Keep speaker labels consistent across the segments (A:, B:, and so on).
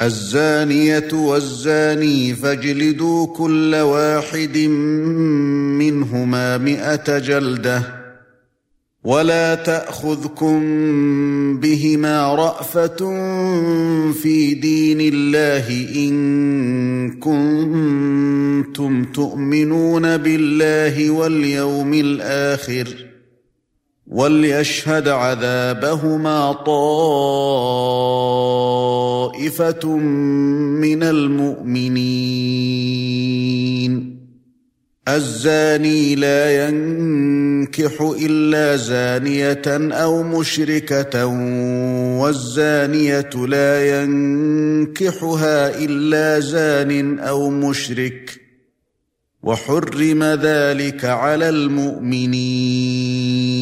A: الزانية والزاني فاجلدوا كل واحد منهما مِائَةَ جلدة ولا تأخذكم بهما رأفة في دين الله إن كنتم تؤمنون بالله واليوم الآخر ۖ وليشهد عذابهما طائفه من المؤمنين الزاني لا ينكح الا زانيه او مشركه والزانيه لا ينكحها الا زان او مشرك وحرم ذلك على المؤمنين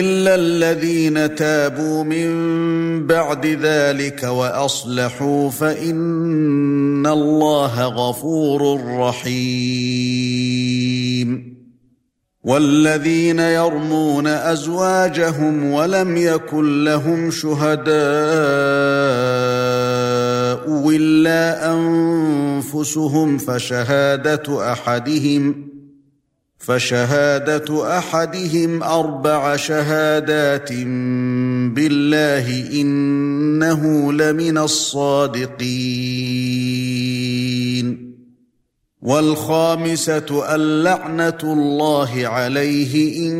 A: الا الذين تابوا من بعد ذلك واصلحوا فان الله غفور رحيم والذين يرمون ازواجهم ولم يكن لهم شهداء الا انفسهم فشهاده احدهم فشهاده احدهم اربع شهادات بالله انه لمن الصادقين والخامسه اللعنه الله عليه ان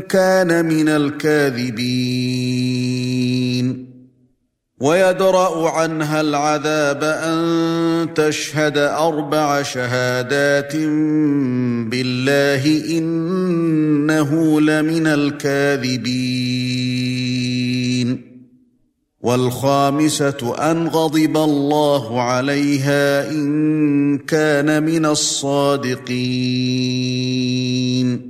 A: كان من الكاذبين ويدرا عنها العذاب ان تشهد اربع شهادات بالله انه لمن الكاذبين والخامسه ان غضب الله عليها ان كان من الصادقين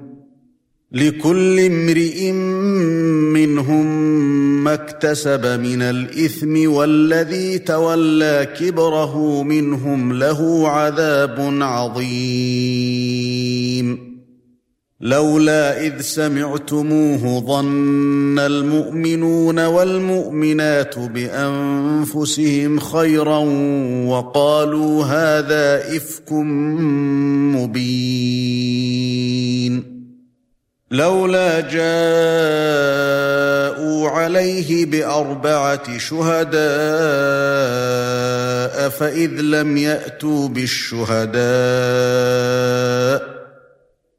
A: لكل امرئ منهم ما اكتسب من الاثم والذي تولى كبره منهم له عذاب عظيم لولا اذ سمعتموه ظن المؤمنون والمؤمنات بانفسهم خيرا وقالوا هذا افك مبين لولا جاءوا عليه باربعه شهداء فاذ لم ياتوا بالشهداء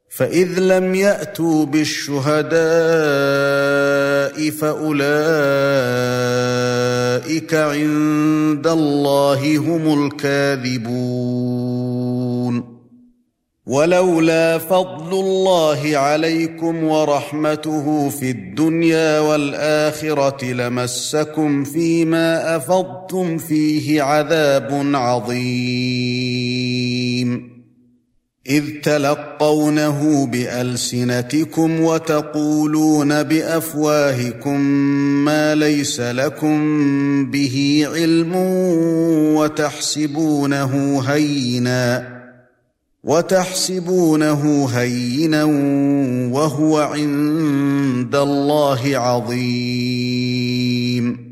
A: فاذ لم ياتوا بالشهداء فاولئك عند الله هم الكاذبون ولولا فضل الله عليكم ورحمته في الدنيا والاخره لمسكم فيما افضتم فيه عذاب عظيم اذ تلقونه بالسنتكم وتقولون بافواهكم ما ليس لكم به علم وتحسبونه هيناً وتحسبونه هينا وهو عند الله عظيم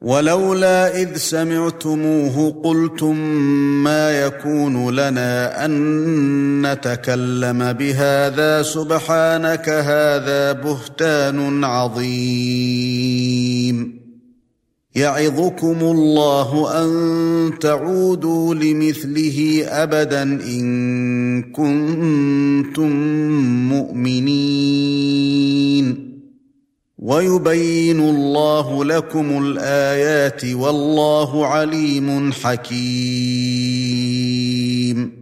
A: ولولا اذ سمعتموه قلتم ما يكون لنا ان نتكلم بهذا سبحانك هذا بهتان عظيم يعظكم الله ان تعودوا لمثله ابدا ان كنتم مؤمنين ويبين الله لكم الايات والله عليم حكيم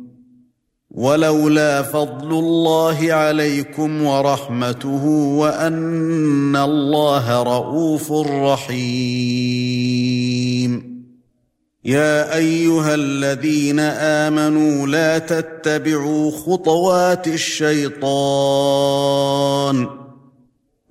A: ولولا فضل الله عليكم ورحمته وان الله رؤوف رحيم يا ايها الذين امنوا لا تتبعوا خطوات الشيطان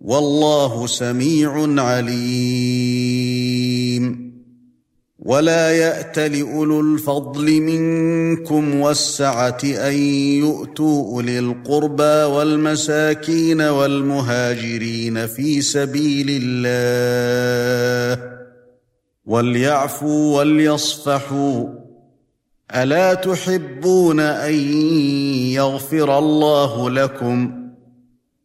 A: والله سميع عليم ولا يات لاولو الفضل منكم والسعه ان يؤتوا اولي القربى والمساكين والمهاجرين في سبيل الله وليعفوا وليصفحوا الا تحبون ان يغفر الله لكم ۖ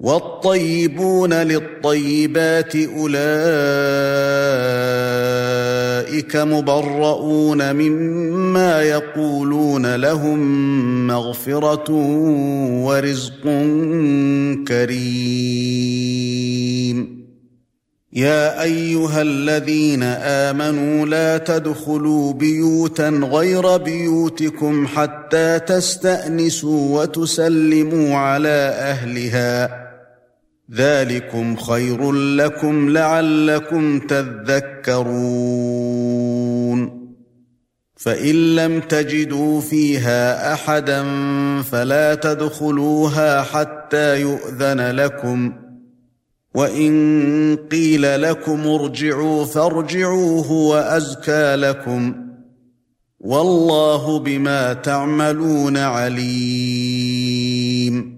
A: والطيبون للطيبات اولئك مبرؤون مما يقولون لهم مغفره ورزق كريم يا ايها الذين امنوا لا تدخلوا بيوتا غير بيوتكم حتى تستانسوا وتسلموا على اهلها ذلكم خير لكم لعلكم تذكرون فان لم تجدوا فيها احدا فلا تدخلوها حتى يؤذن لكم وان قيل لكم ارجعوا فارجعوا هو ازكى لكم والله بما تعملون عليم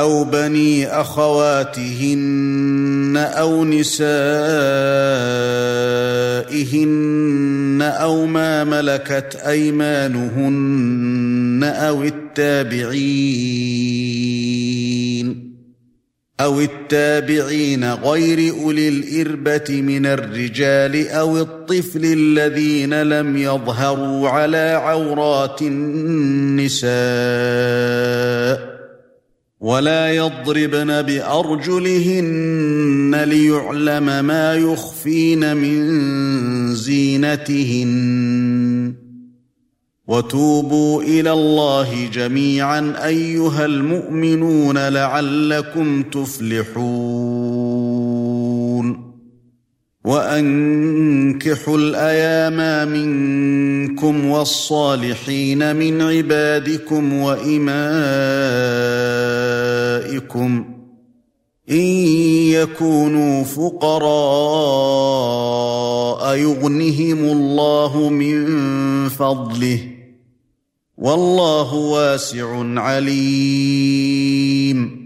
A: او بني اخواتهن او نسائهن او ما ملكت ايمانهن او التابعين او التابعين غير اولي الاربه من الرجال او الطفل الذين لم يظهروا على عورات النساء ولا يضربن بارجلهن ليعلم ما يخفين من زينتهن وتوبوا الى الله جميعا ايها المؤمنون لعلكم تفلحون وانكحوا الايام منكم والصالحين من عبادكم وامائكم ان يكونوا فقراء يغنهم الله من فضله والله واسع عليم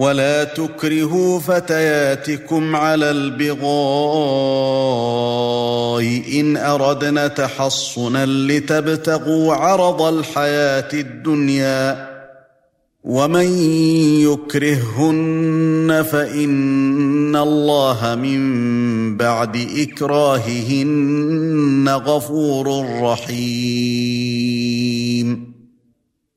A: ولا تكرهوا فتياتكم على البغاء ان اردنا تحصنا لتبتغوا عرض الحياه الدنيا ومن يكرههن فان الله من بعد اكراههن غفور رحيم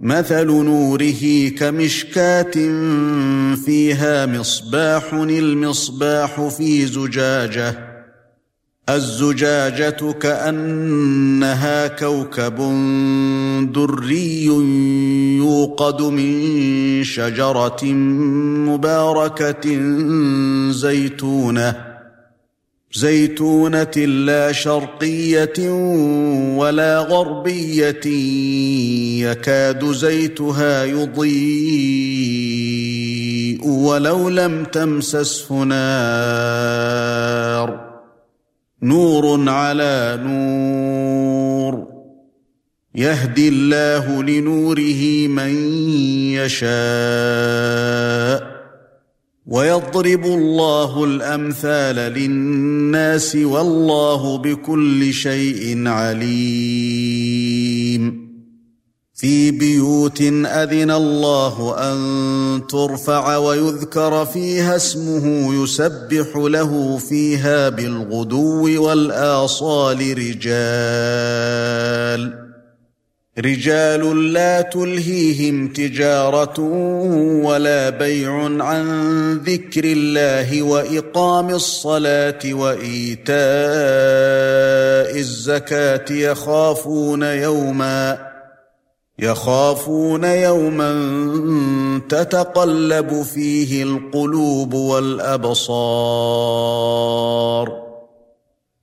A: مثل نوره كمشكاه فيها مصباح المصباح في زجاجه الزجاجه كانها كوكب دري يوقد من شجره مباركه زيتونه زيتونه لا شرقيه ولا غربيه يكاد زيتها يضيء ولو لم تمسسه نار نور على نور يهدي الله لنوره من يشاء ويضرب الله الامثال للناس والله بكل شيء عليم في بيوت اذن الله ان ترفع ويذكر فيها اسمه يسبح له فيها بالغدو والاصال رجال رجال لا تلهيهم تجاره ولا بيع عن ذكر الله واقام الصلاه وايتاء الزكاه يخافون يوما يخافون يوما تتقلب فيه القلوب والابصار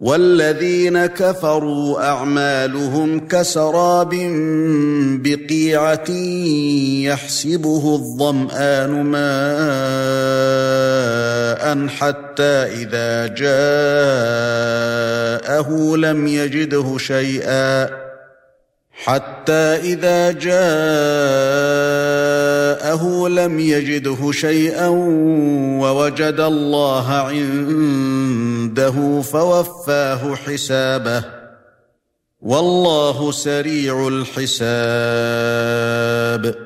A: والذين كفروا اعمالهم كسراب بقيعه يحسبه الظمان ماء حتى اذا جاءه لم يجده شيئا حتى اذا جاءه لم يجده شيئا ووجد الله عنده فوفاه حسابه والله سريع الحساب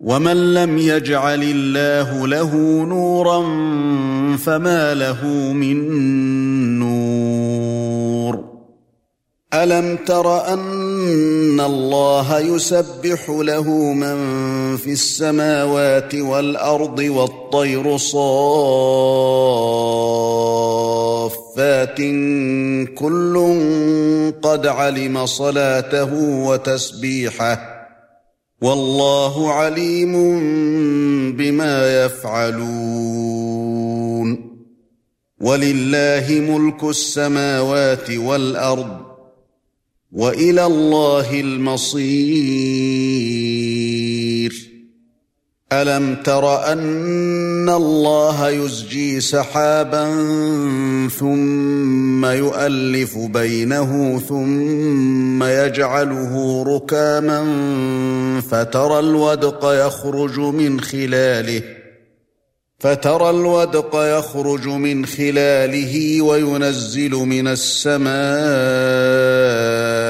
A: وَمَن لَّمْ يَجْعَلِ اللَّهُ لَهُ نُورًا فَمَا لَهُ مِن نُّورٍ أَلَمْ تَرَ أَنَّ اللَّهَ يُسَبِّحُ لَهُ مَن فِي السَّمَاوَاتِ وَالْأَرْضِ وَالطَّيْرُ صَافَّاتٍ كُلٌّ قَدْ عَلِمَ صَلَاتَهُ وَتَسْبِيحَهُ والله عليم بما يفعلون ولله ملك السماوات والارض والى الله المصير الم تر ان الله يزجي سحابا ثم يؤلف بينه ثم يجعله ركاما فترى الودق يخرج من خلاله فترى الودق يخرج من خلاله وينزل من السماء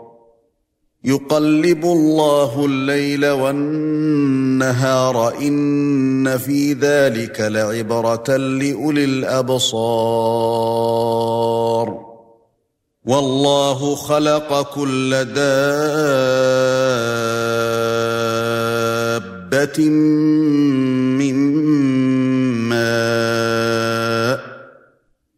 A: يقلب الله الليل والنهار ان في ذلك لعبره لاولي الابصار والله خلق كل دابه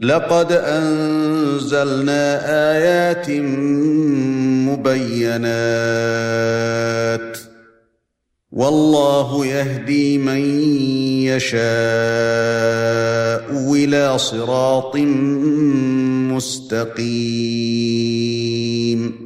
A: لقد انزلنا ايات مبينات والله يهدي من يشاء الى صراط مستقيم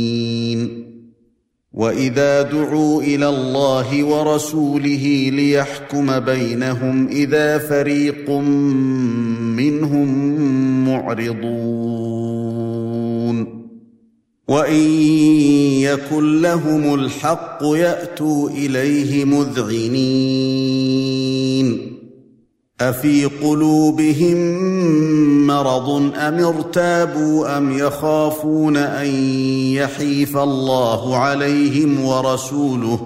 A: واذا دعوا الى الله ورسوله ليحكم بينهم اذا فريق منهم معرضون وان يكن لهم الحق ياتوا اليه مذعنين افي قلوبهم مرض ام ارتابوا ام يخافون ان يحيف الله عليهم ورسوله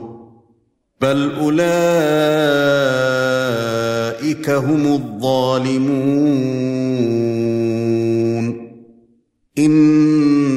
A: بل اولئك هم الظالمون إن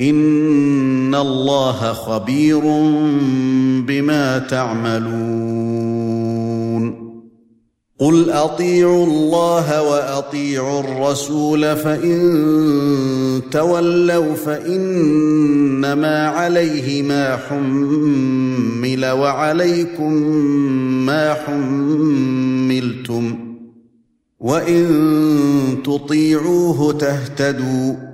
A: ان الله خبير بما تعملون قل اطيعوا الله واطيعوا الرسول فان تولوا فانما عليه ما حمل وعليكم ما حملتم وان تطيعوه تهتدوا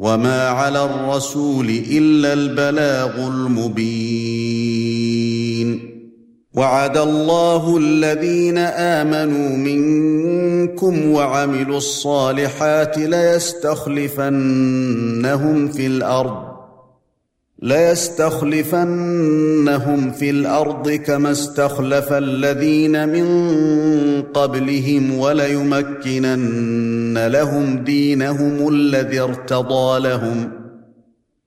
A: وما على الرسول الا البلاغ المبين وعد الله الذين امنوا منكم وعملوا الصالحات ليستخلفنهم في الارض ليستخلفنهم في الارض كما استخلف الذين من قبلهم وليمكنن لهم دينهم الذي ارتضى لهم ۖ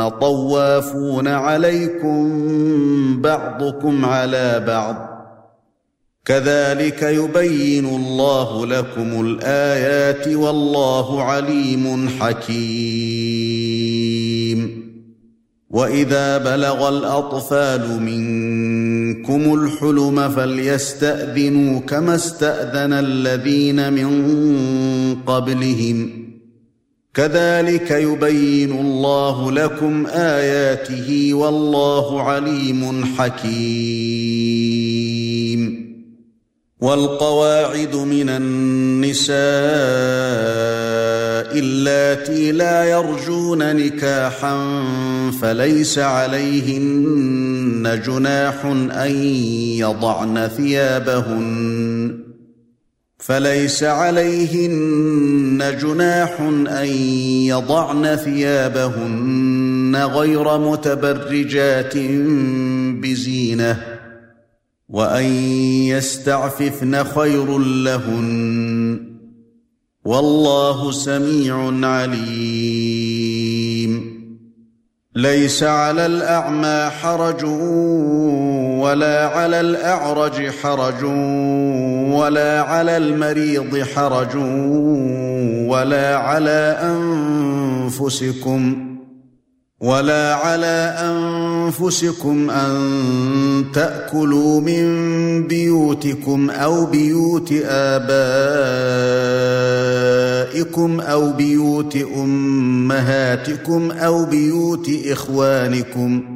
A: ان طوافون عليكم بعضكم على بعض كذلك يبين الله لكم الايات والله عليم حكيم واذا بلغ الاطفال منكم الحلم فليستاذنوا كما استاذن الذين من قبلهم كذلك يبين الله لكم اياته والله عليم حكيم والقواعد من النساء اللاتي لا يرجون نكاحا فليس عليهن جناح ان يضعن ثيابهن فليس عليهن جناح ان يضعن ثيابهن غير متبرجات بزينه وان يستعففن خير لهن والله سميع عليم ليس على الاعمى حرج ولا على الاعرج حرج ولا على المريض حرج ولا على انفسكم ولا على انفسكم ان تاكلوا من بيوتكم او بيوت ابائكم او بيوت امهاتكم او بيوت اخوانكم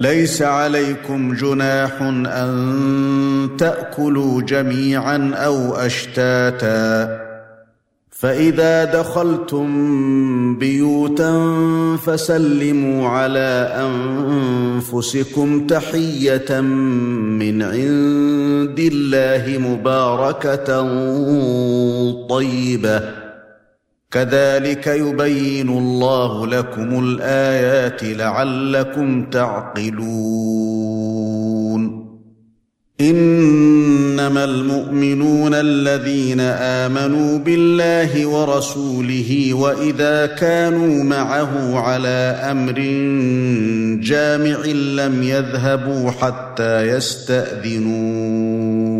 A: ليس عليكم جناح ان تاكلوا جميعا او اشتاتا فاذا دخلتم بيوتا فسلموا على انفسكم تحيه من عند الله مباركه طيبه كذلك يبين الله لكم الايات لعلكم تعقلون انما المؤمنون الذين امنوا بالله ورسوله واذا كانوا معه على امر جامع لم يذهبوا حتى يستاذنون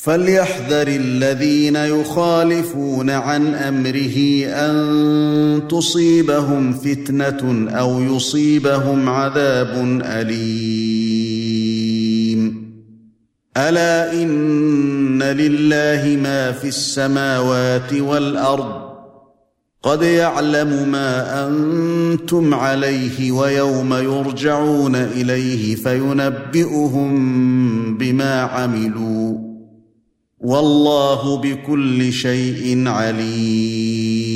A: فليحذر الذين يخالفون عن امره ان تصيبهم فتنه او يصيبهم عذاب اليم الا ان لله ما في السماوات والارض قد يعلم ما انتم عليه ويوم يرجعون اليه فينبئهم بما عملوا والله بكل شيء عليم